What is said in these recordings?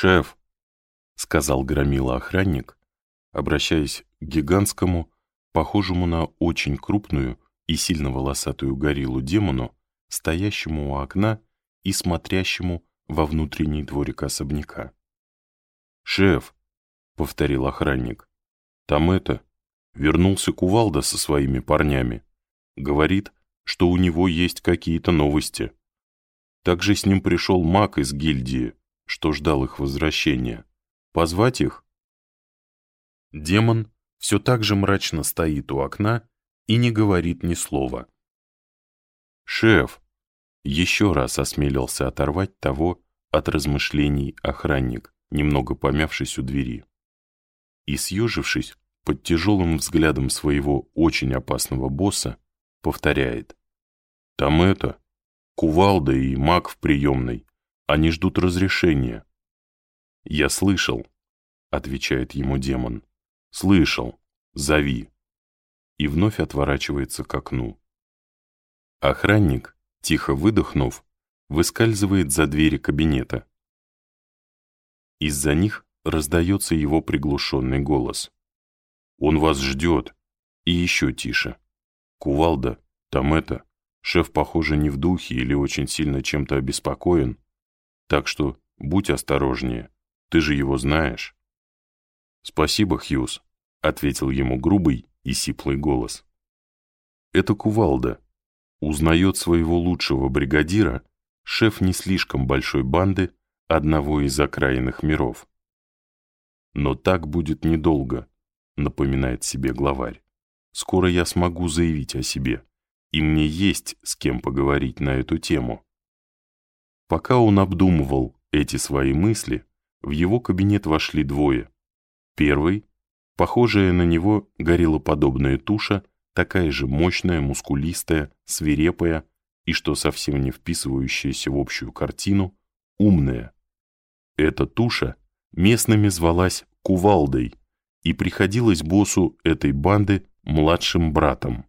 «Шеф», — сказал громила охранник, обращаясь к гигантскому, похожему на очень крупную и сильно волосатую гориллу демону, стоящему у окна и смотрящему во внутренний дворик особняка. «Шеф», — повторил охранник, — «там это, вернулся Кувалда со своими парнями. Говорит, что у него есть какие-то новости. Также с ним пришел маг из гильдии, что ждал их возвращения. Позвать их?» Демон все так же мрачно стоит у окна и не говорит ни слова. «Шеф!» Еще раз осмелился оторвать того от размышлений охранник, немного помявшись у двери. И, съежившись под тяжелым взглядом своего очень опасного босса, повторяет. «Там это, кувалда и маг в приемной, они ждут разрешения». «Я слышал», — отвечает ему демон. «Слышал, зови». И вновь отворачивается к окну. Охранник, тихо выдохнув, выскальзывает за двери кабинета. Из-за них раздается его приглушенный голос. «Он вас ждет!» И еще тише. «Кувалда, там это, шеф, похоже, не в духе или очень сильно чем-то обеспокоен. Так что будь осторожнее, ты же его знаешь». «Спасибо, Хьюз», — ответил ему грубый и сиплый голос. «Это Кувалда. Узнает своего лучшего бригадира шеф не слишком большой банды одного из окраинных миров. «Но так будет недолго», — напоминает себе главарь. «Скоро я смогу заявить о себе, и мне есть с кем поговорить на эту тему». Пока он обдумывал эти свои мысли, в его кабинет вошли двое. Первый, похожая на него гориллоподобная туша, такая же мощная, мускулистая, свирепая и, что совсем не вписывающаяся в общую картину, умная. Эта туша местными звалась Кувалдой и приходилась боссу этой банды младшим братом.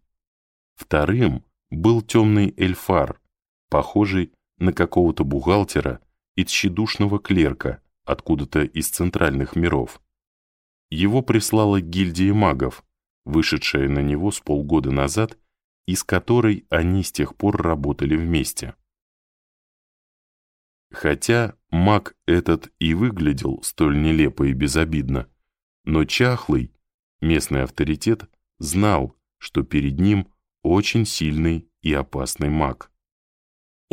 Вторым был темный эльфар, похожий на какого-то бухгалтера и тщедушного клерка откуда-то из центральных миров. Его прислала гильдия магов, вышедшая на него с полгода назад, из которой они с тех пор работали вместе. Хотя маг этот и выглядел столь нелепо и безобидно, но Чахлый, местный авторитет, знал, что перед ним очень сильный и опасный маг.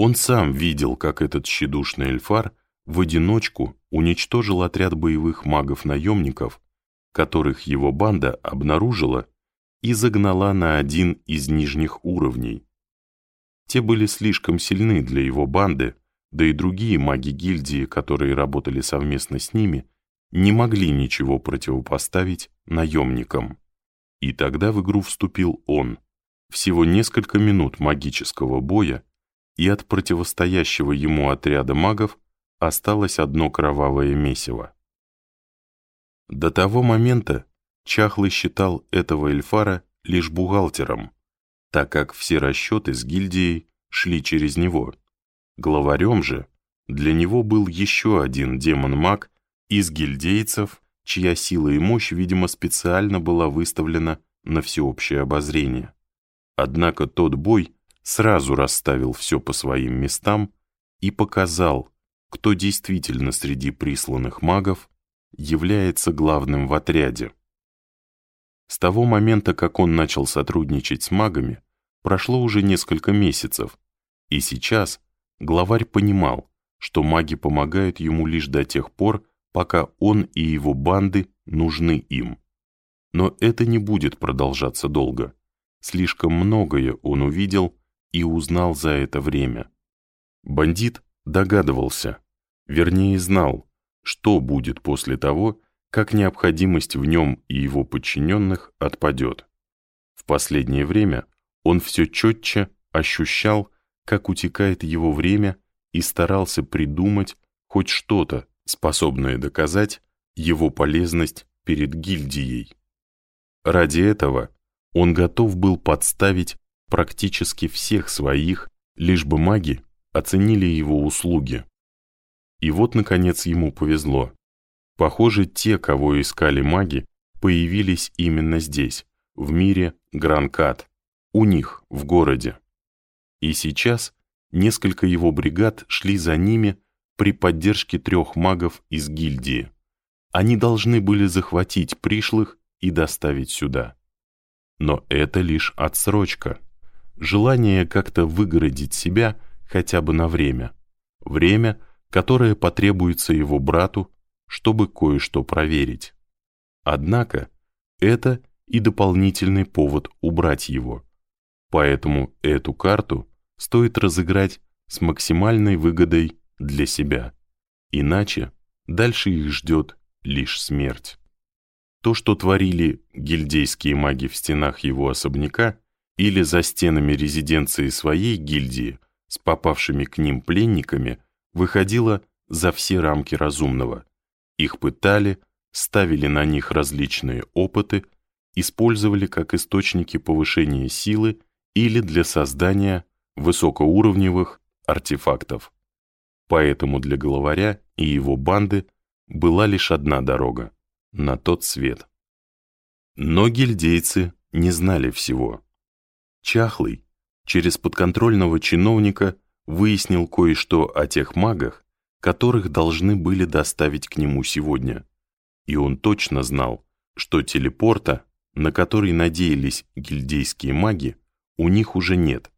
Он сам видел, как этот тщедушный эльфар в одиночку уничтожил отряд боевых магов-наемников которых его банда обнаружила и загнала на один из нижних уровней. Те были слишком сильны для его банды, да и другие маги гильдии, которые работали совместно с ними, не могли ничего противопоставить наемникам. И тогда в игру вступил он. Всего несколько минут магического боя, и от противостоящего ему отряда магов осталось одно кровавое месиво. До того момента Чахлый считал этого эльфара лишь бухгалтером, так как все расчеты с гильдией шли через него. Главарем же для него был еще один демон-маг из гильдейцев, чья сила и мощь, видимо, специально была выставлена на всеобщее обозрение. Однако тот бой сразу расставил все по своим местам и показал, кто действительно среди присланных магов является главным в отряде. С того момента, как он начал сотрудничать с магами, прошло уже несколько месяцев, и сейчас главарь понимал, что маги помогают ему лишь до тех пор, пока он и его банды нужны им. Но это не будет продолжаться долго. Слишком многое он увидел и узнал за это время. Бандит догадывался, вернее знал, что будет после того, как необходимость в нем и его подчиненных отпадет. В последнее время он все четче ощущал, как утекает его время и старался придумать хоть что-то, способное доказать его полезность перед гильдией. Ради этого он готов был подставить практически всех своих, лишь бы маги оценили его услуги. И вот, наконец, ему повезло. Похоже, те, кого искали маги, появились именно здесь, в мире Гранкат, у них, в городе. И сейчас несколько его бригад шли за ними при поддержке трех магов из гильдии. Они должны были захватить пришлых и доставить сюда. Но это лишь отсрочка. Желание как-то выгородить себя хотя бы на время. Время, которое потребуется его брату, чтобы кое-что проверить. Однако это и дополнительный повод убрать его. Поэтому эту карту стоит разыграть с максимальной выгодой для себя. Иначе дальше их ждет лишь смерть. То, что творили гильдейские маги в стенах его особняка или за стенами резиденции своей гильдии с попавшими к ним пленниками, выходило за все рамки разумного. Их пытали, ставили на них различные опыты, использовали как источники повышения силы или для создания высокоуровневых артефактов. Поэтому для главаря и его банды была лишь одна дорога на тот свет. Но гильдейцы не знали всего. Чахлый через подконтрольного чиновника выяснил кое-что о тех магах, которых должны были доставить к нему сегодня. И он точно знал, что телепорта, на который надеялись гильдейские маги, у них уже нет.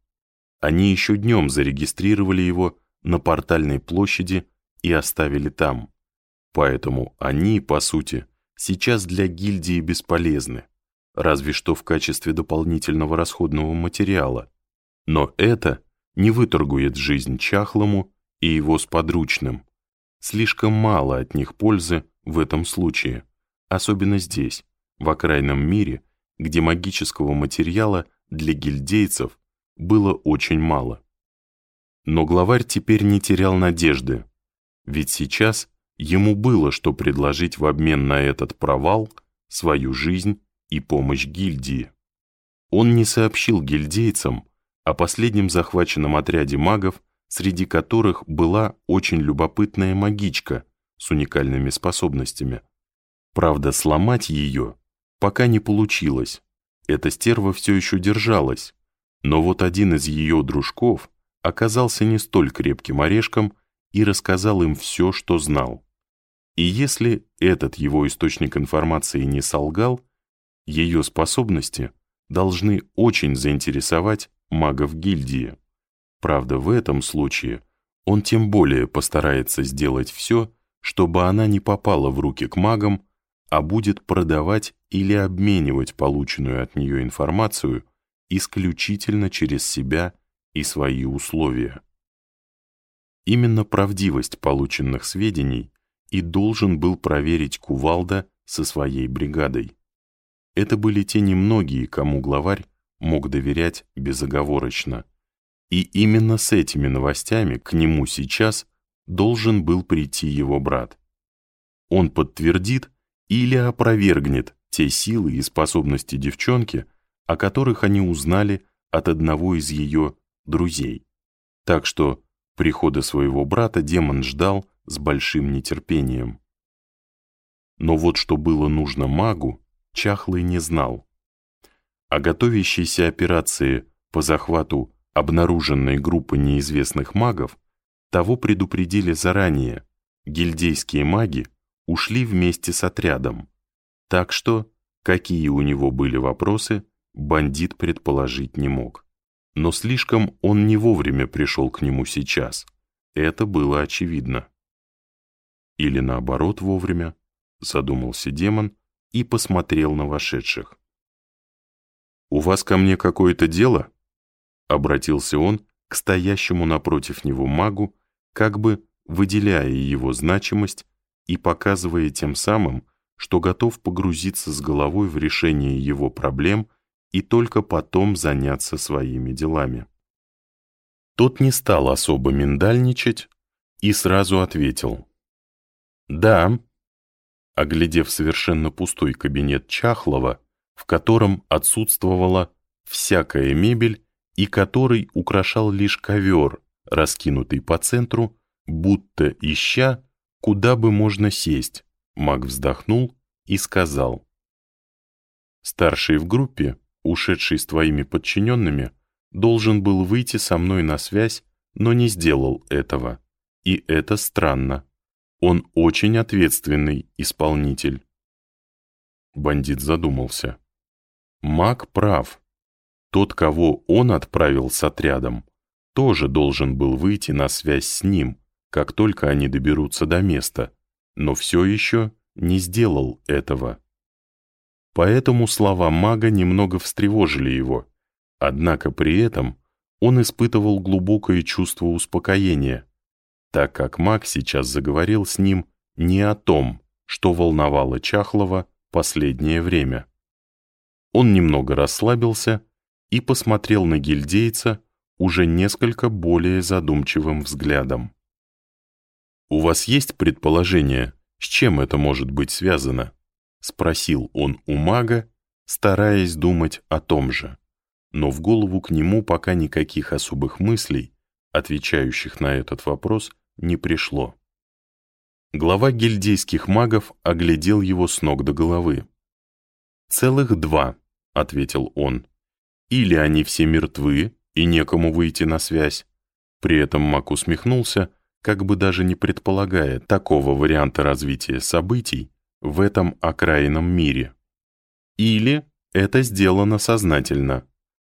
Они еще днем зарегистрировали его на портальной площади и оставили там. Поэтому они, по сути, сейчас для гильдии бесполезны, разве что в качестве дополнительного расходного материала. Но это не выторгует жизнь чахлому и его сподручным. Слишком мало от них пользы в этом случае, особенно здесь, в окраинном мире, где магического материала для гильдейцев было очень мало. Но главарь теперь не терял надежды, ведь сейчас Ему было что предложить в обмен на этот провал, свою жизнь и помощь гильдии. Он не сообщил гильдейцам о последнем захваченном отряде магов, среди которых была очень любопытная магичка с уникальными способностями. Правда, сломать ее пока не получилось. Эта стерва все еще держалась, но вот один из ее дружков оказался не столь крепким орешком и рассказал им все, что знал. И если этот его источник информации не солгал, ее способности должны очень заинтересовать магов гильдии. Правда, в этом случае он тем более постарается сделать все, чтобы она не попала в руки к магам, а будет продавать или обменивать полученную от нее информацию исключительно через себя и свои условия. Именно правдивость полученных сведений и должен был проверить Кувалда со своей бригадой. Это были те немногие, кому главарь мог доверять безоговорочно. И именно с этими новостями к нему сейчас должен был прийти его брат. Он подтвердит или опровергнет те силы и способности девчонки, о которых они узнали от одного из ее друзей. Так что прихода своего брата демон ждал с большим нетерпением. Но вот что было нужно магу, Чахлый не знал. О готовящейся операции по захвату обнаруженной группы неизвестных магов того предупредили заранее. Гильдейские маги ушли вместе с отрядом. Так что, какие у него были вопросы, бандит предположить не мог. Но слишком он не вовремя пришел к нему сейчас. Это было очевидно. Или наоборот вовремя, задумался демон и посмотрел на вошедших. «У вас ко мне какое-то дело?» Обратился он к стоящему напротив него магу, как бы выделяя его значимость и показывая тем самым, что готов погрузиться с головой в решение его проблем и только потом заняться своими делами. Тот не стал особо миндальничать и сразу ответил. «Да», оглядев совершенно пустой кабинет Чахлова, в котором отсутствовала всякая мебель и который украшал лишь ковер, раскинутый по центру, будто ища, куда бы можно сесть, маг вздохнул и сказал. Старший в группе, ушедший с твоими подчиненными, должен был выйти со мной на связь, но не сделал этого. И это странно. Он очень ответственный исполнитель. Бандит задумался. Маг прав. Тот, кого он отправил с отрядом, тоже должен был выйти на связь с ним, как только они доберутся до места, но все еще не сделал этого. Поэтому слова мага немного встревожили его, однако при этом он испытывал глубокое чувство успокоения, так как маг сейчас заговорил с ним не о том, что волновало Чахлова последнее время. Он немного расслабился и посмотрел на гильдейца уже несколько более задумчивым взглядом. «У вас есть предположение, с чем это может быть связано?» — спросил он у мага, стараясь думать о том же. Но в голову к нему пока никаких особых мыслей, отвечающих на этот вопрос, не пришло. Глава гильдейских магов оглядел его с ног до головы. «Целых два», — ответил он. «Или они все мертвы, и некому выйти на связь». При этом маг усмехнулся, как бы даже не предполагая такого варианта развития событий, в этом окраинном мире. Или это сделано сознательно.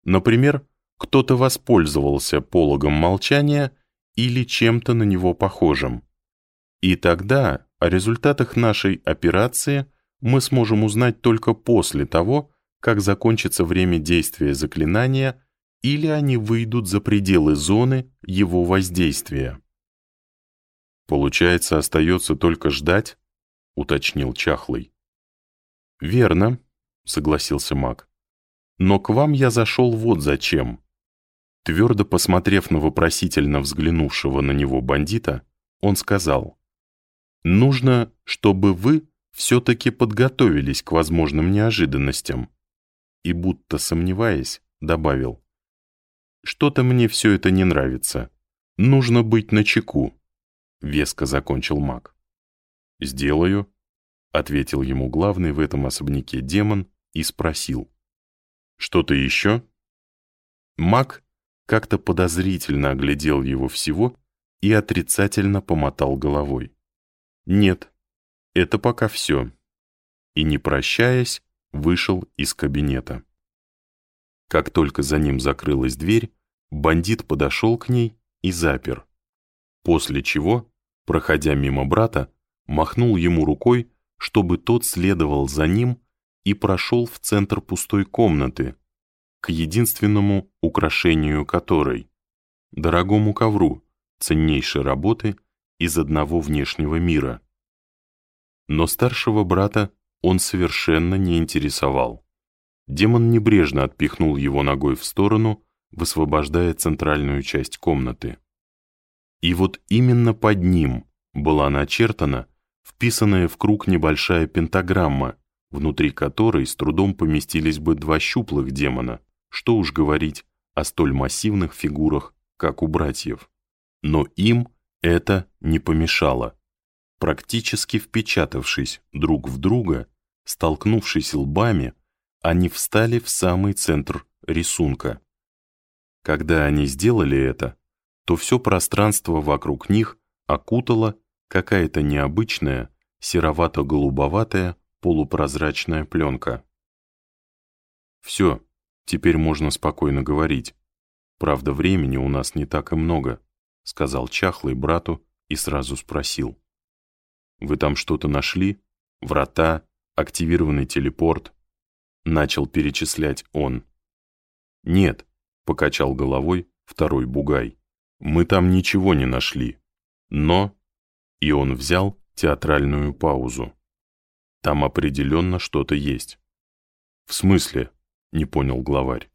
Например, кто-то воспользовался пологом молчания или чем-то на него похожим. И тогда о результатах нашей операции мы сможем узнать только после того, как закончится время действия заклинания или они выйдут за пределы зоны его воздействия. Получается, остается только ждать, — уточнил Чахлый. «Верно», — согласился маг. «Но к вам я зашел вот зачем». Твердо посмотрев на вопросительно взглянувшего на него бандита, он сказал, «Нужно, чтобы вы все-таки подготовились к возможным неожиданностям». И будто сомневаясь, добавил, «Что-то мне все это не нравится. Нужно быть начеку», — веско закончил маг. «Сделаю», — ответил ему главный в этом особняке демон и спросил. «Что-то еще?» Маг как-то подозрительно оглядел его всего и отрицательно помотал головой. «Нет, это пока все». И, не прощаясь, вышел из кабинета. Как только за ним закрылась дверь, бандит подошел к ней и запер. После чего, проходя мимо брата, махнул ему рукой, чтобы тот следовал за ним и прошел в центр пустой комнаты, к единственному украшению которой — дорогому ковру ценнейшей работы из одного внешнего мира. Но старшего брата он совершенно не интересовал. Демон небрежно отпихнул его ногой в сторону, высвобождая центральную часть комнаты. И вот именно под ним была начертана вписанная в круг небольшая пентаграмма, внутри которой с трудом поместились бы два щуплых демона, что уж говорить о столь массивных фигурах, как у братьев. Но им это не помешало. Практически впечатавшись друг в друга, столкнувшись лбами, они встали в самый центр рисунка. Когда они сделали это, то все пространство вокруг них окутало какая-то необычная, серовато-голубоватая, полупрозрачная пленка. «Все, теперь можно спокойно говорить. Правда, времени у нас не так и много», — сказал Чахлый брату и сразу спросил. «Вы там что-то нашли? Врата? Активированный телепорт?» Начал перечислять он. «Нет», — покачал головой второй бугай. «Мы там ничего не нашли. Но и он взял театральную паузу. Там определенно что-то есть. В смысле? Не понял главарь.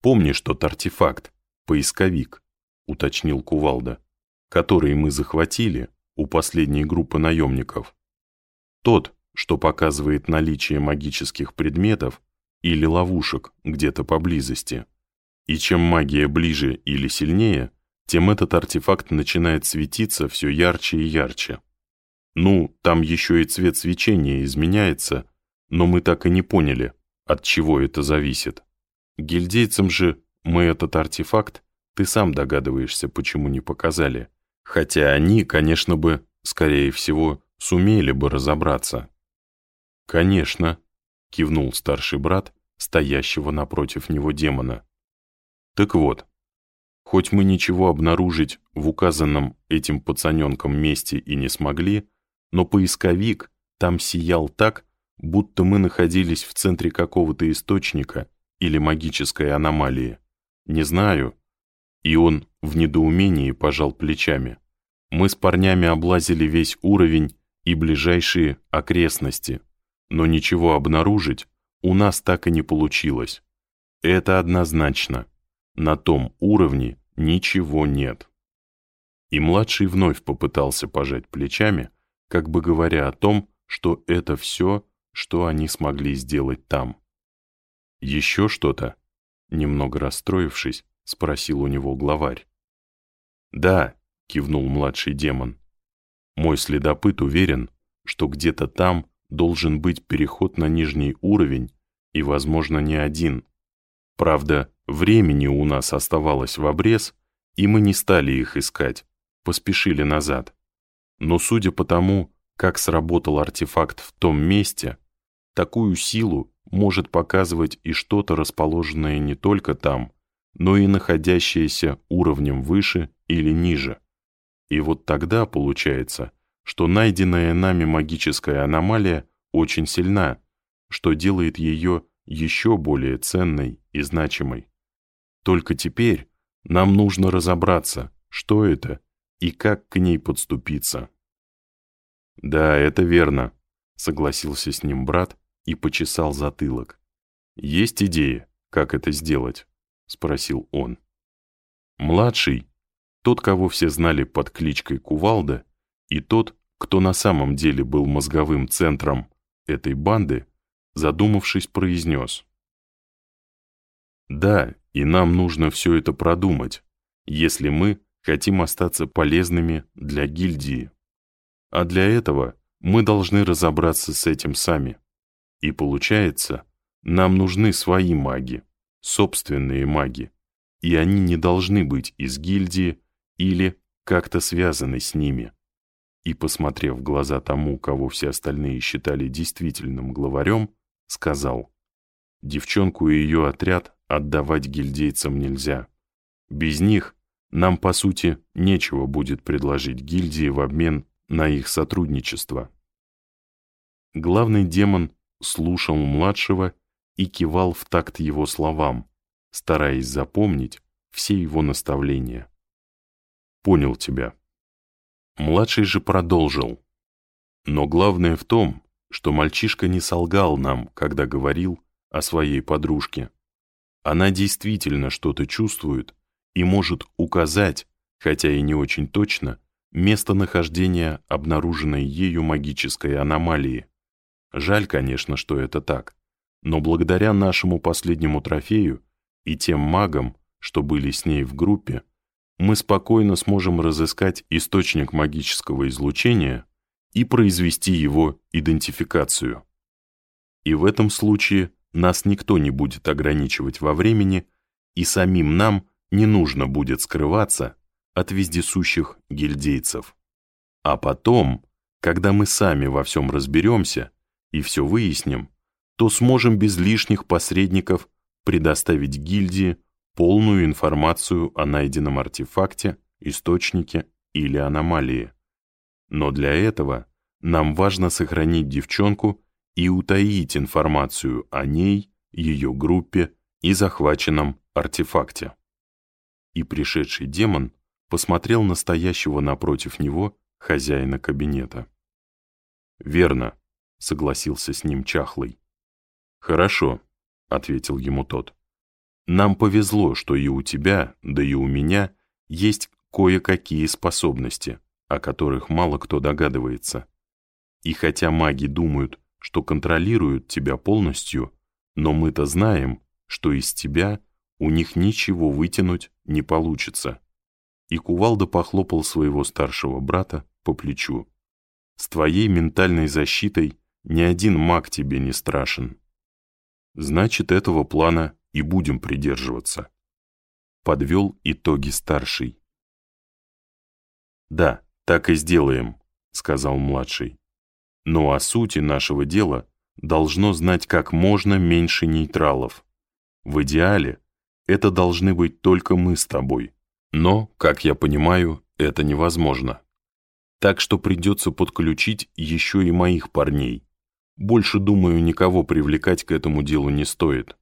Помнишь тот артефакт, поисковик, уточнил Кувалда, который мы захватили у последней группы наемников. Тот, что показывает наличие магических предметов или ловушек где-то поблизости. И чем магия ближе или сильнее, тем этот артефакт начинает светиться все ярче и ярче. Ну, там еще и цвет свечения изменяется, но мы так и не поняли, от чего это зависит. Гильдейцам же мы этот артефакт, ты сам догадываешься, почему не показали. Хотя они, конечно бы, скорее всего, сумели бы разобраться. «Конечно», — кивнул старший брат, стоящего напротив него демона. «Так вот, хоть мы ничего обнаружить в указанном этим пацаненком месте и не смогли, но поисковик там сиял так, будто мы находились в центре какого-то источника или магической аномалии. Не знаю. И он в недоумении пожал плечами. Мы с парнями облазили весь уровень и ближайшие окрестности, но ничего обнаружить у нас так и не получилось. Это однозначно. На том уровне ничего нет. И младший вновь попытался пожать плечами, как бы говоря о том, что это все, что они смогли сделать там. «Еще что-то?» Немного расстроившись, спросил у него главарь. «Да», — кивнул младший демон. «Мой следопыт уверен, что где-то там должен быть переход на нижний уровень и, возможно, не один. Правда, времени у нас оставалось в обрез, и мы не стали их искать, поспешили назад. Но судя по тому, как сработал артефакт в том месте, такую силу может показывать и что-то расположенное не только там, но и находящееся уровнем выше или ниже. И вот тогда получается, что найденная нами магическая аномалия очень сильна, что делает ее еще более ценной и значимой. Только теперь нам нужно разобраться, что это и как к ней подступиться. «Да, это верно», — согласился с ним брат и почесал затылок. «Есть идея, как это сделать?» — спросил он. Младший, тот, кого все знали под кличкой Кувалда, и тот, кто на самом деле был мозговым центром этой банды, задумавшись, произнес. «Да, и нам нужно все это продумать, если мы хотим остаться полезными для гильдии. А для этого мы должны разобраться с этим сами. И получается, нам нужны свои маги, собственные маги, и они не должны быть из гильдии или как-то связаны с ними. И, посмотрев в глаза тому, кого все остальные считали действительным главарем, сказал, «Девчонку и ее отряд отдавать гильдейцам нельзя. Без них нам, по сути, нечего будет предложить гильдии в обмен на их сотрудничество». Главный демон слушал младшего и кивал в такт его словам, стараясь запомнить все его наставления. «Понял тебя». Младший же продолжил. «Но главное в том, что мальчишка не солгал нам, когда говорил о своей подружке. Она действительно что-то чувствует и может указать, хотя и не очень точно, местонахождение обнаруженной ею магической аномалии. Жаль, конечно, что это так. Но благодаря нашему последнему трофею и тем магам, что были с ней в группе, мы спокойно сможем разыскать источник магического излучения и произвести его идентификацию. И в этом случае нас никто не будет ограничивать во времени, и самим нам не нужно будет скрываться от вездесущих гильдейцев. А потом, когда мы сами во всем разберемся, и все выясним, то сможем без лишних посредников предоставить гильдии полную информацию о найденном артефакте, источнике или аномалии. Но для этого нам важно сохранить девчонку и утаить информацию о ней, ее группе и захваченном артефакте. И пришедший демон посмотрел на стоящего напротив него хозяина кабинета. «Верно», — согласился с ним Чахлый. «Хорошо», — ответил ему тот. «Нам повезло, что и у тебя, да и у меня есть кое-какие способности, о которых мало кто догадывается. И хотя маги думают, что контролируют тебя полностью, но мы-то знаем, что из тебя у них ничего вытянуть не получится. И кувалда похлопал своего старшего брата по плечу. «С твоей ментальной защитой ни один маг тебе не страшен. Значит, этого плана и будем придерживаться». Подвел итоги старший. «Да, так и сделаем», — сказал младший. «Но о сути нашего дела должно знать как можно меньше нейтралов. В идеале это должны быть только мы с тобой. Но, как я понимаю, это невозможно. Так что придется подключить еще и моих парней. Больше, думаю, никого привлекать к этому делу не стоит».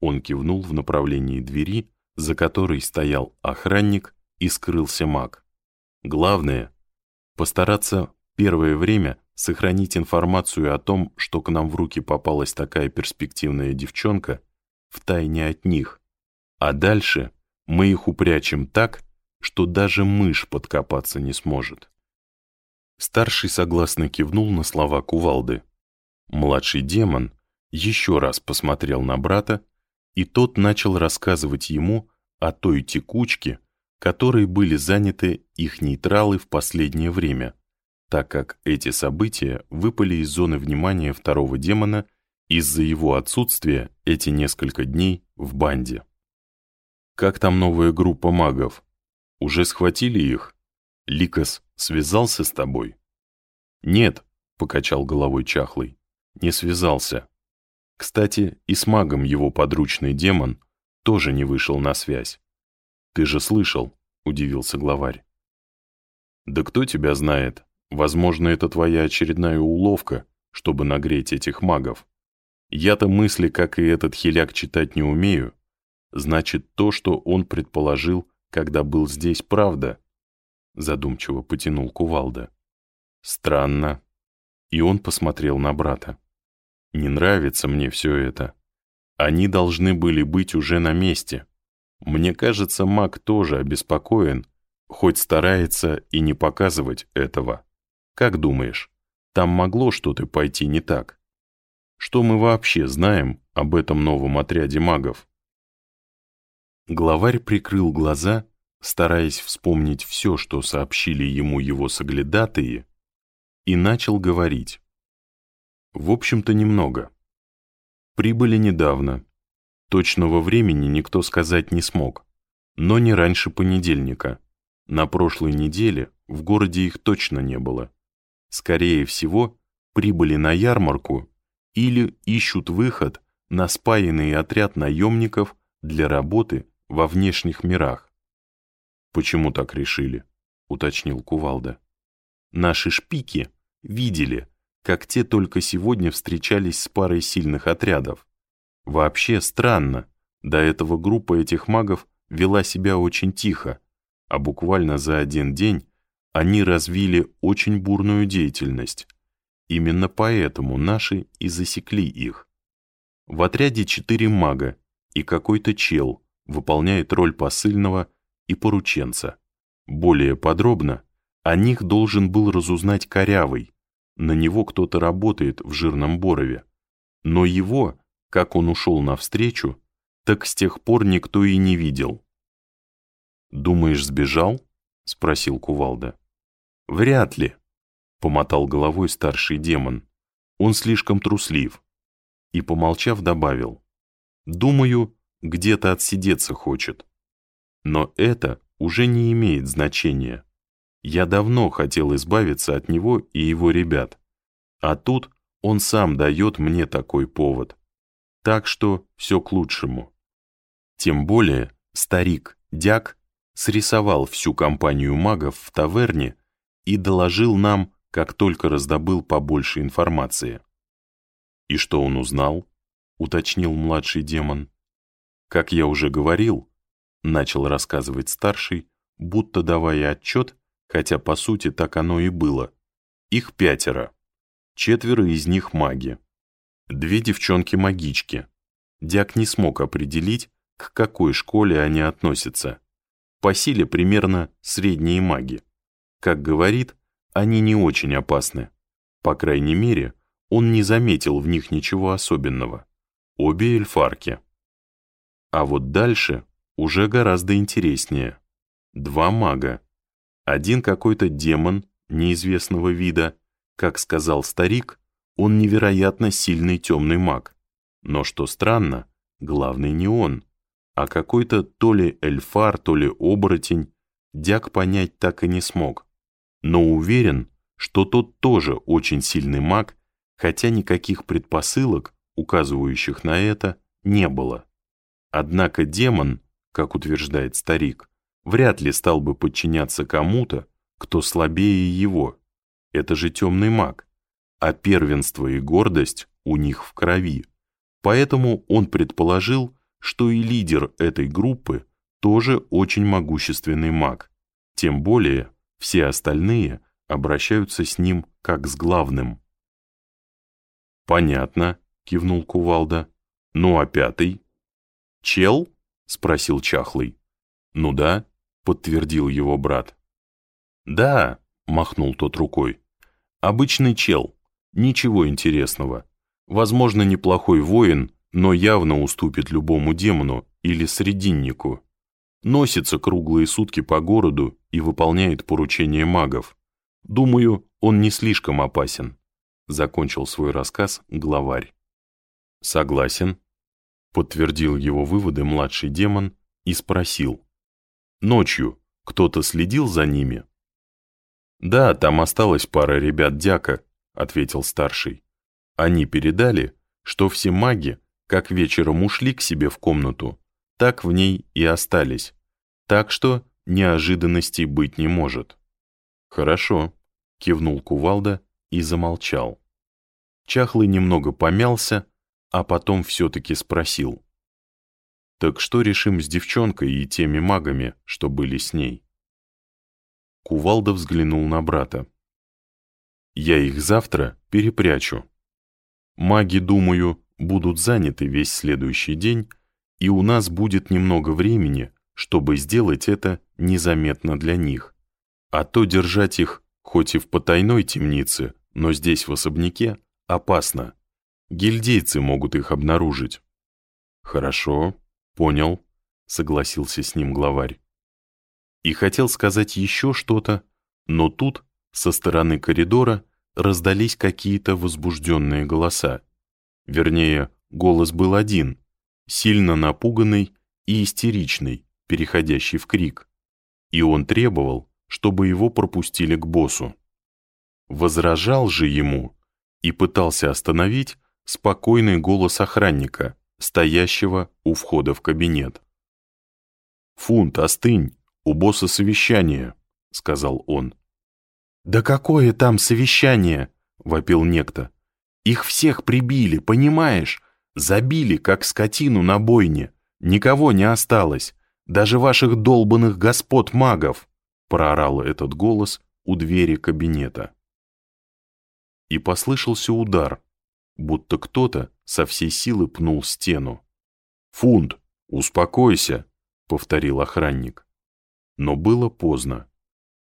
Он кивнул в направлении двери, за которой стоял охранник и скрылся маг. Главное — постараться первое время сохранить информацию о том, что к нам в руки попалась такая перспективная девчонка, в тайне от них. А дальше мы их упрячем так, что даже мышь подкопаться не сможет. Старший согласно кивнул на слова кувалды. Младший демон еще раз посмотрел на брата, и тот начал рассказывать ему о той текучке, которой были заняты их нейтралы в последнее время, так как эти события выпали из зоны внимания второго демона из-за его отсутствия эти несколько дней в банде. «Как там новая группа магов? Уже схватили их? Ликос связался с тобой?» «Нет», — покачал головой Чахлый, — «не связался. Кстати, и с магом его подручный демон тоже не вышел на связь. «Ты же слышал», — удивился главарь. «Да кто тебя знает? Возможно, это твоя очередная уловка, чтобы нагреть этих магов. Я-то мысли, как и этот хиляк, читать не умею. Значит, то, что он предположил, когда был здесь, правда?» Задумчиво потянул кувалда. «Странно». И он посмотрел на брата. «Не нравится мне все это. Они должны были быть уже на месте. Мне кажется, маг тоже обеспокоен, хоть старается и не показывать этого. Как думаешь, там могло что-то пойти не так? Что мы вообще знаем об этом новом отряде магов? Главарь прикрыл глаза, стараясь вспомнить все, что сообщили ему его соглядатые, и начал говорить. В общем-то, немного. Прибыли недавно, Точного времени никто сказать не смог, но не раньше понедельника. На прошлой неделе в городе их точно не было. Скорее всего, прибыли на ярмарку или ищут выход на спаянный отряд наемников для работы во внешних мирах. «Почему так решили?» — уточнил Кувалда. «Наши шпики видели, как те только сегодня встречались с парой сильных отрядов. Вообще странно, до этого группа этих магов вела себя очень тихо, а буквально за один день они развили очень бурную деятельность. Именно поэтому наши и засекли их. В отряде четыре мага и какой-то чел выполняет роль посыльного и порученца. Более подробно о них должен был разузнать Корявый. На него кто-то работает в жирном Борове. Но его как он ушел навстречу, так с тех пор никто и не видел. «Думаешь, сбежал?» — спросил Кувалда. «Вряд ли», — помотал головой старший демон. «Он слишком труслив». И, помолчав, добавил. «Думаю, где-то отсидеться хочет. Но это уже не имеет значения. Я давно хотел избавиться от него и его ребят. А тут он сам дает мне такой повод. Так что все к лучшему. Тем более старик Дяк срисовал всю компанию магов в таверне и доложил нам, как только раздобыл побольше информации. «И что он узнал?» — уточнил младший демон. «Как я уже говорил», — начал рассказывать старший, будто давая отчет, хотя по сути так оно и было. «Их пятеро. Четверо из них маги. Две девчонки-магички. Дяк не смог определить, к какой школе они относятся. По силе примерно средние маги. Как говорит, они не очень опасны. По крайней мере, он не заметил в них ничего особенного. Обе эльфарки. А вот дальше уже гораздо интереснее. два мага. Один какой-то демон неизвестного вида, как сказал старик, он невероятно сильный темный маг. Но что странно, главный не он, а какой-то то ли эльфар, то ли оборотень, Дяк понять так и не смог. Но уверен, что тот тоже очень сильный маг, хотя никаких предпосылок, указывающих на это, не было. Однако демон, как утверждает старик, вряд ли стал бы подчиняться кому-то, кто слабее его. Это же темный маг, а первенство и гордость у них в крови. Поэтому он предположил, что и лидер этой группы тоже очень могущественный маг. Тем более все остальные обращаются с ним как с главным. «Понятно», — кивнул Кувалда. «Ну а пятый?» «Чел?» — спросил Чахлый. «Ну да», — подтвердил его брат. «Да», — махнул тот рукой. «Обычный чел. Ничего интересного. Возможно, неплохой воин, но явно уступит любому демону или срединнику. Носится круглые сутки по городу и выполняет поручения магов. Думаю, он не слишком опасен», — закончил свой рассказ главарь. «Согласен», — подтвердил его выводы младший демон и спросил. «Ночью кто-то следил за ними?» «Да, там осталась пара ребят дяка», — ответил старший. «Они передали, что все маги, как вечером ушли к себе в комнату, так в ней и остались. Так что неожиданностей быть не может». «Хорошо», — кивнул Кувалда и замолчал. Чахлый немного помялся, а потом все-таки спросил. «Так что решим с девчонкой и теми магами, что были с ней?» Кувалда взглянул на брата. «Я их завтра перепрячу. Маги, думаю, будут заняты весь следующий день, и у нас будет немного времени, чтобы сделать это незаметно для них. А то держать их, хоть и в потайной темнице, но здесь в особняке, опасно. Гильдейцы могут их обнаружить». «Хорошо, понял», — согласился с ним главарь и хотел сказать еще что-то, но тут, со стороны коридора, раздались какие-то возбужденные голоса. Вернее, голос был один, сильно напуганный и истеричный, переходящий в крик. И он требовал, чтобы его пропустили к боссу. Возражал же ему и пытался остановить спокойный голос охранника, стоящего у входа в кабинет. «Фунт, остынь!» «У босса совещание», — сказал он. «Да какое там совещание?» — вопил некто. «Их всех прибили, понимаешь? Забили, как скотину на бойне. Никого не осталось. Даже ваших долбанных господ-магов!» — проорал этот голос у двери кабинета. И послышался удар, будто кто-то со всей силы пнул стену. «Фунт, успокойся!» — повторил охранник. Но было поздно.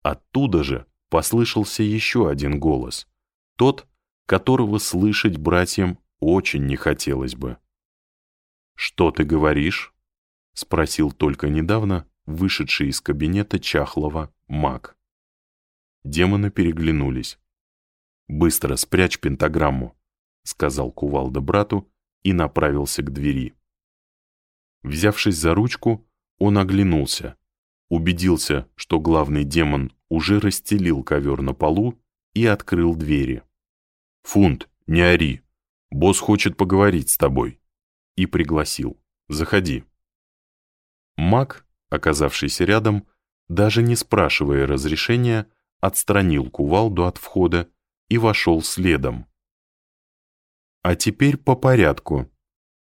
Оттуда же послышался еще один голос, тот, которого слышать братьям очень не хотелось бы. «Что ты говоришь?» — спросил только недавно вышедший из кабинета Чахлова маг. Демоны переглянулись. «Быстро спрячь пентаграмму», — сказал Кувалда брату и направился к двери. Взявшись за ручку, он оглянулся убедился, что главный демон уже расстелил ковер на полу и открыл двери. «Фунт, не ори, босс хочет поговорить с тобой», и пригласил. «Заходи». Маг, оказавшийся рядом, даже не спрашивая разрешения, отстранил кувалду от входа и вошел следом. «А теперь по порядку»,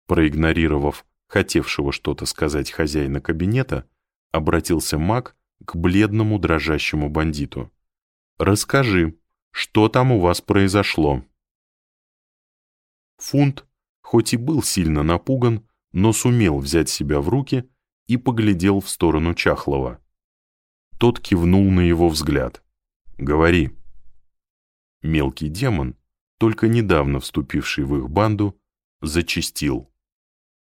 проигнорировав хотевшего что-то сказать хозяина кабинета, обратился маг к бледному дрожащему бандиту. «Расскажи, что там у вас произошло?» Фунт, хоть и был сильно напуган, но сумел взять себя в руки и поглядел в сторону Чахлова. Тот кивнул на его взгляд. «Говори». Мелкий демон, только недавно вступивший в их банду, зачистил.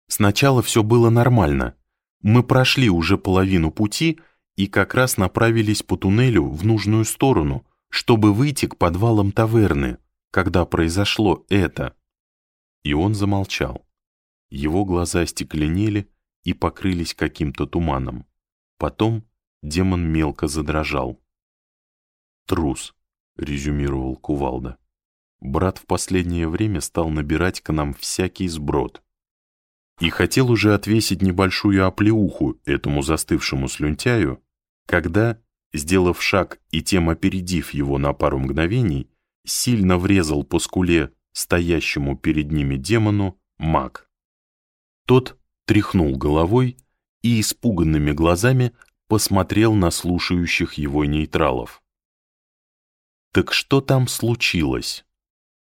«Сначала все было нормально. Мы прошли уже половину пути, и как раз направились по туннелю в нужную сторону, чтобы выйти к подвалам таверны, когда произошло это. И он замолчал. Его глаза стекленели и покрылись каким-то туманом. Потом демон мелко задрожал. «Трус», — резюмировал Кувалда. «Брат в последнее время стал набирать к нам всякий сброд. И хотел уже отвесить небольшую оплеуху этому застывшему слюнтяю, когда, сделав шаг и тем опередив его на пару мгновений, сильно врезал по скуле стоящему перед ними демону маг. Тот тряхнул головой и испуганными глазами посмотрел на слушающих его нейтралов. «Так что там случилось?»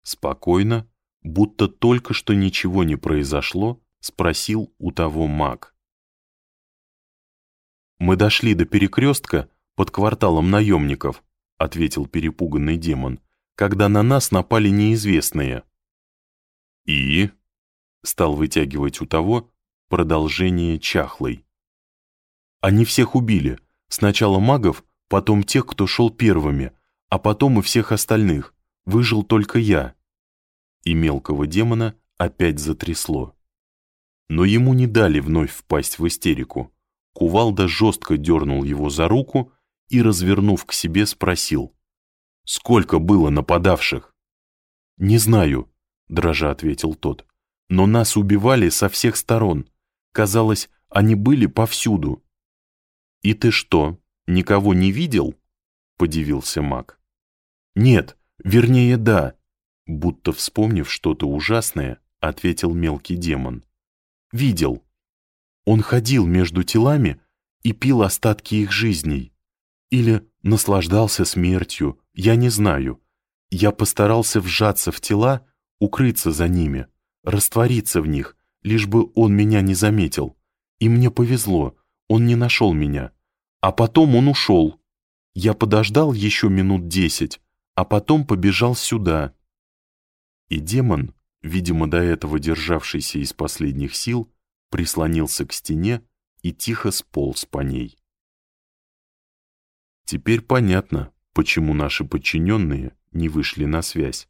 Спокойно, будто только что ничего не произошло, спросил у того маг. «Мы дошли до перекрестка под кварталом наемников», ответил перепуганный демон, когда на нас напали неизвестные. «И?» — стал вытягивать у того продолжение чахлой. «Они всех убили. Сначала магов, потом тех, кто шел первыми, а потом и всех остальных. Выжил только я». И мелкого демона опять затрясло. Но ему не дали вновь впасть в истерику. Кувалда жестко дернул его за руку и, развернув к себе, спросил. «Сколько было нападавших?» «Не знаю», — дрожа ответил тот. «Но нас убивали со всех сторон. Казалось, они были повсюду». «И ты что, никого не видел?» — подивился маг. «Нет, вернее, да», — будто вспомнив что-то ужасное, ответил мелкий демон. «Видел. Он ходил между телами и пил остатки их жизней. Или наслаждался смертью, я не знаю. Я постарался вжаться в тела, укрыться за ними, раствориться в них, лишь бы он меня не заметил. И мне повезло, он не нашел меня. А потом он ушел. Я подождал еще минут десять, а потом побежал сюда. И демон, видимо, до этого державшийся из последних сил, прислонился к стене и тихо сполз по ней. Теперь понятно, почему наши подчиненные не вышли на связь,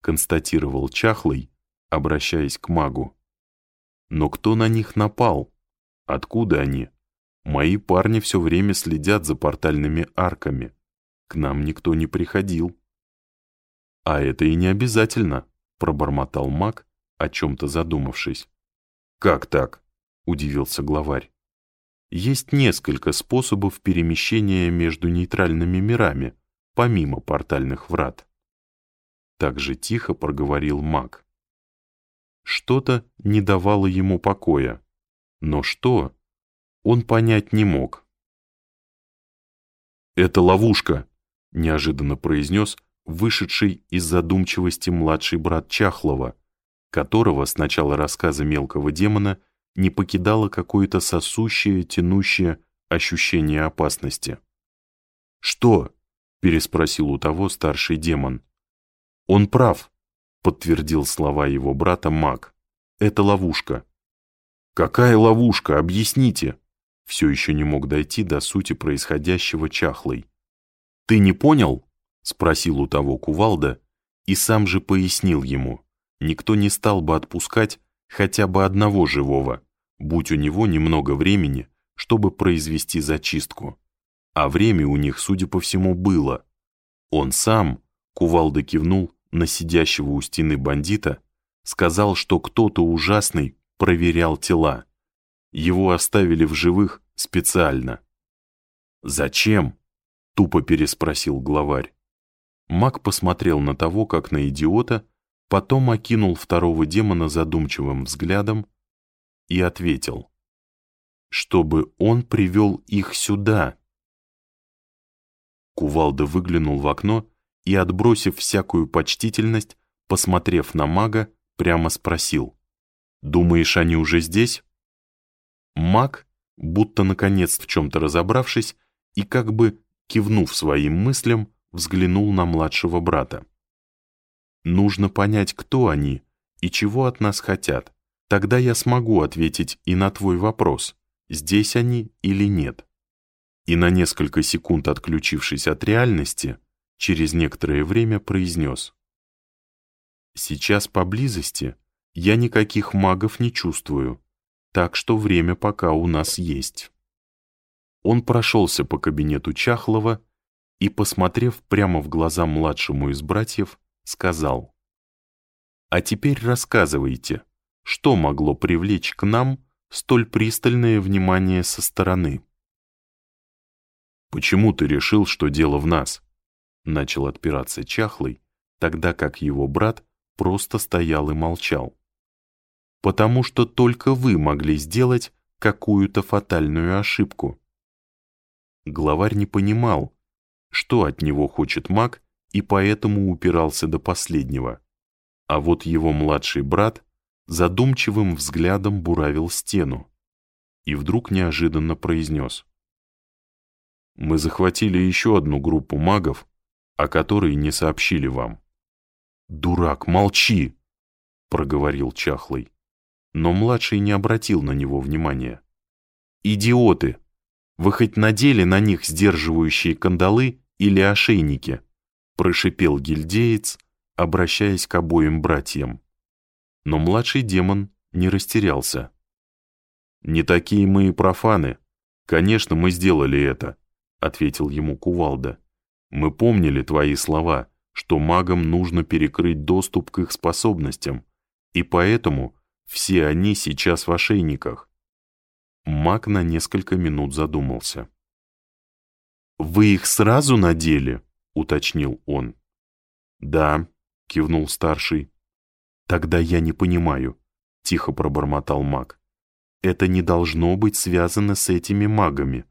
констатировал Чахлый, обращаясь к магу. Но кто на них напал? Откуда они? Мои парни все время следят за портальными арками. К нам никто не приходил. А это и не обязательно, пробормотал маг, о чем-то задумавшись. Как так? Удивился главарь. Есть несколько способов перемещения между нейтральными мирами, помимо портальных врат. Так же тихо проговорил маг. Что-то не давало ему покоя. Но что, он понять не мог. «Это ловушка», — неожиданно произнес вышедший из задумчивости младший брат Чахлова, которого с начала рассказа мелкого демона — не покидало какое-то сосущее, тянущее ощущение опасности. «Что?» — переспросил у того старший демон. «Он прав», — подтвердил слова его брата маг. «Это ловушка». «Какая ловушка? Объясните!» Все еще не мог дойти до сути происходящего чахлый. «Ты не понял?» — спросил у того кувалда, и сам же пояснил ему. Никто не стал бы отпускать хотя бы одного живого, будь у него немного времени, чтобы произвести зачистку. А время у них, судя по всему, было. Он сам, кувалда кивнул на сидящего у стены бандита, сказал, что кто-то ужасный проверял тела. Его оставили в живых специально. «Зачем?» — тупо переспросил главарь. Маг посмотрел на того, как на идиота, потом окинул второго демона задумчивым взглядом и ответил, чтобы он привел их сюда. Кувалда выглянул в окно и, отбросив всякую почтительность, посмотрев на мага, прямо спросил, «Думаешь, они уже здесь?» Маг, будто наконец в чем-то разобравшись и как бы кивнув своим мыслям, взглянул на младшего брата. Нужно понять, кто они и чего от нас хотят. Тогда я смогу ответить и на твой вопрос, здесь они или нет. и на несколько секунд отключившись от реальности, через некоторое время произнес. «Сейчас поблизости я никаких магов не чувствую, так что время пока у нас есть». Он прошелся по кабинету Чахлова и, посмотрев прямо в глаза младшему из братьев, сказал. «А теперь рассказывайте, что могло привлечь к нам столь пристальное внимание со стороны?» «Почему ты решил, что дело в нас?» Начал отпираться Чахлый, тогда как его брат просто стоял и молчал. «Потому что только вы могли сделать какую-то фатальную ошибку». Главарь не понимал, что от него хочет маг, и поэтому упирался до последнего. А вот его младший брат задумчивым взглядом буравил стену и вдруг неожиданно произнес. «Мы захватили еще одну группу магов, о которой не сообщили вам». «Дурак, молчи!» — проговорил Чахлый. Но младший не обратил на него внимания. «Идиоты! Вы хоть надели на них сдерживающие кандалы или ошейники?» — прошипел гильдеец, обращаясь к обоим братьям. Но младший демон не растерялся. «Не такие мы и профаны. Конечно, мы сделали это», — ответил ему Кувалда. «Мы помнили твои слова, что магам нужно перекрыть доступ к их способностям, и поэтому все они сейчас в ошейниках». Маг на несколько минут задумался. «Вы их сразу надели?» — уточнил он. «Да», — кивнул старший. «Тогда я не понимаю», — тихо пробормотал маг. «Это не должно быть связано с этими магами.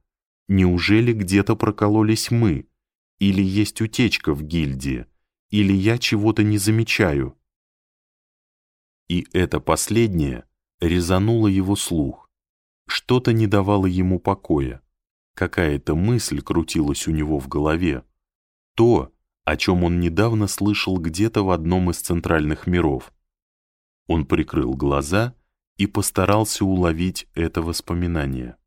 Неужели где-то прокололись мы? Или есть утечка в гильдии? Или я чего-то не замечаю?» И это последнее резануло его слух. Что-то не давало ему покоя. Какая-то мысль крутилась у него в голове. То, о чем он недавно слышал где-то в одном из центральных миров. Он прикрыл глаза и постарался уловить это воспоминание.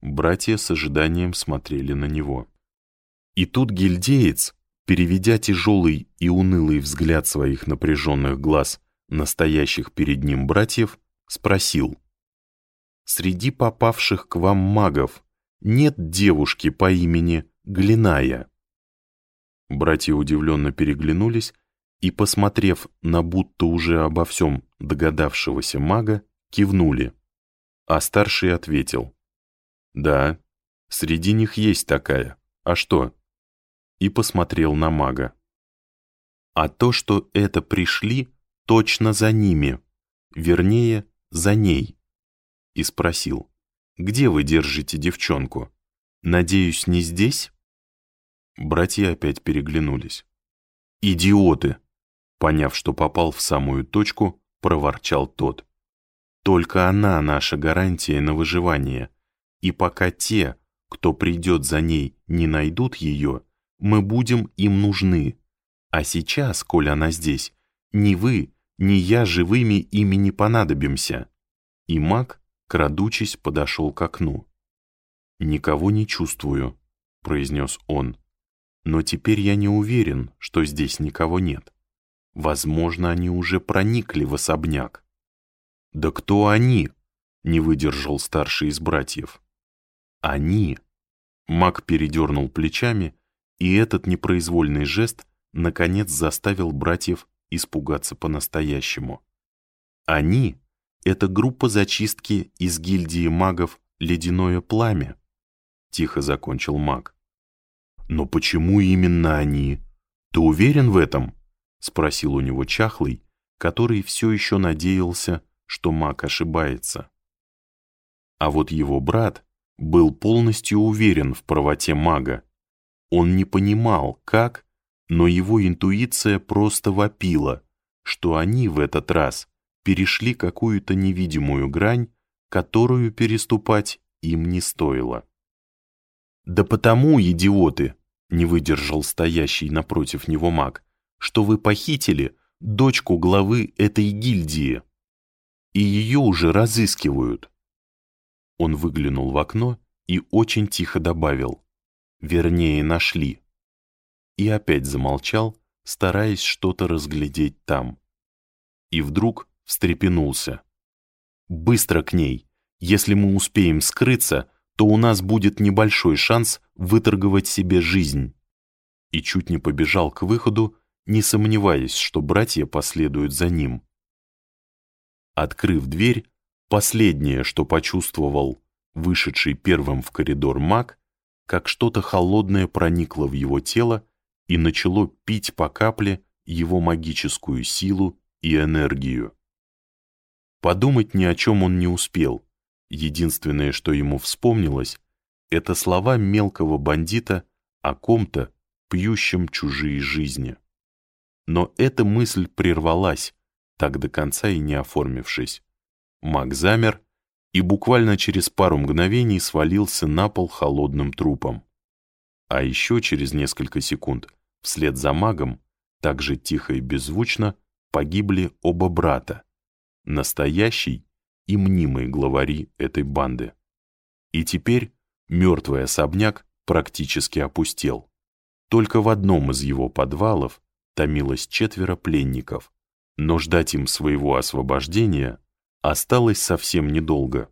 Братья с ожиданием смотрели на него. И тут гильдеец, переведя тяжелый и унылый взгляд своих напряженных глаз настоящих перед ним братьев, спросил. «Среди попавших к вам магов нет девушки по имени Глиная». Братья удивленно переглянулись и, посмотрев на будто уже обо всем догадавшегося мага, кивнули. А старший ответил. «Да, среди них есть такая. А что?» И посмотрел на мага. «А то, что это пришли, точно за ними. Вернее, за ней». И спросил. «Где вы держите девчонку? Надеюсь, не здесь?» Братья опять переглянулись. «Идиоты!» Поняв, что попал в самую точку, проворчал тот. «Только она наша гарантия на выживание, и пока те, кто придет за ней, не найдут ее, мы будем им нужны. А сейчас, коль она здесь, ни вы, ни я живыми ими не понадобимся». И маг крадучись, подошел к окну. «Никого не чувствую», — произнес он. «Но теперь я не уверен, что здесь никого нет. Возможно, они уже проникли в особняк». «Да кто они?» — не выдержал старший из братьев. «Они!» Маг передернул плечами, и этот непроизвольный жест наконец заставил братьев испугаться по-настоящему. «Они это группа зачистки из гильдии магов «Ледяное пламя», — тихо закончил маг. «Но почему именно они? Ты уверен в этом?» — спросил у него Чахлый, который все еще надеялся, что маг ошибается. А вот его брат был полностью уверен в правоте мага. Он не понимал, как, но его интуиция просто вопила, что они в этот раз перешли какую-то невидимую грань, которую переступать им не стоило. «Да потому, идиоты!» — не выдержал стоящий напротив него маг, «что вы похитили дочку главы этой гильдии, и ее уже разыскивают». Он выглянул в окно и очень тихо добавил «Вернее, нашли». И опять замолчал, стараясь что-то разглядеть там. И вдруг встрепенулся. «Быстро к ней! Если мы успеем скрыться, то у нас будет небольшой шанс выторговать себе жизнь». И чуть не побежал к выходу, не сомневаясь, что братья последуют за ним. Открыв дверь, последнее, что почувствовал вышедший первым в коридор маг, как что-то холодное проникло в его тело и начало пить по капле его магическую силу и энергию. Подумать ни о чем он не успел. Единственное, что ему вспомнилось, это слова мелкого бандита о ком-то, пьющем чужие жизни. Но эта мысль прервалась, так до конца и не оформившись. Маг замер и буквально через пару мгновений свалился на пол холодным трупом. А еще через несколько секунд, вслед за магом, также тихо и беззвучно, погибли оба брата, настоящий и мнимые главари этой банды. И теперь мертвый особняк практически опустел. Только в одном из его подвалов томилось четверо пленников, но ждать им своего освобождения осталось совсем недолго.